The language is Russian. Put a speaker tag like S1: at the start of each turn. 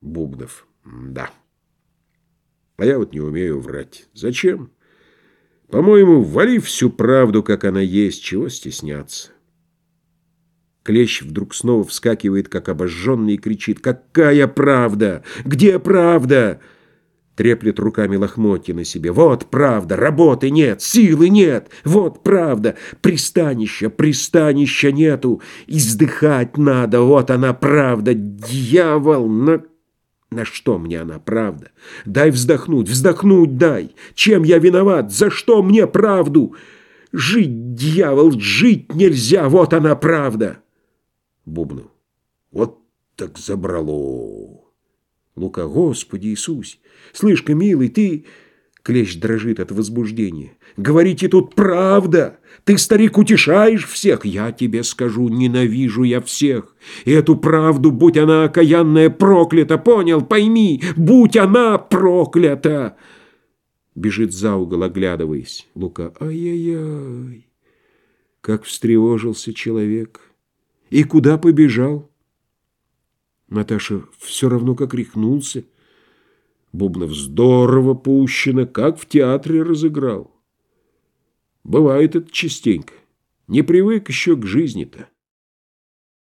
S1: Бубнов. Да. А я вот не умею врать. Зачем? По-моему, вали всю правду, как она есть, чего стесняться. Клещ вдруг снова вскакивает, как обожженный, и кричит. «Какая правда? Где правда?» Треплет руками лохмотья на себе. «Вот правда! Работы нет! Силы нет! Вот правда! Пристанища, пристанища нету! Издыхать надо! Вот она правда! Дьявол! На... на что мне она правда? Дай вздохнуть! Вздохнуть дай! Чем я виноват? За что мне правду? Жить, дьявол, жить нельзя! Вот она правда!» Бубну. Вот так забрало. Лука, Господи Иисусе, слышь-ка, милый, ты... Клещ дрожит от возбуждения. «Говорите, тут правда! Ты, старик, утешаешь всех! Я тебе скажу, ненавижу я всех! И эту правду, будь она окаянная, проклята, понял? Пойми, будь она проклята!» Бежит за угол, оглядываясь. Лука, ай-яй-яй, как встревожился человек. И куда побежал? Наташа все равно как рехнулся. Бубнов здорово пущено, как в театре разыграл. Бывает это частенько. Не привык еще к жизни-то.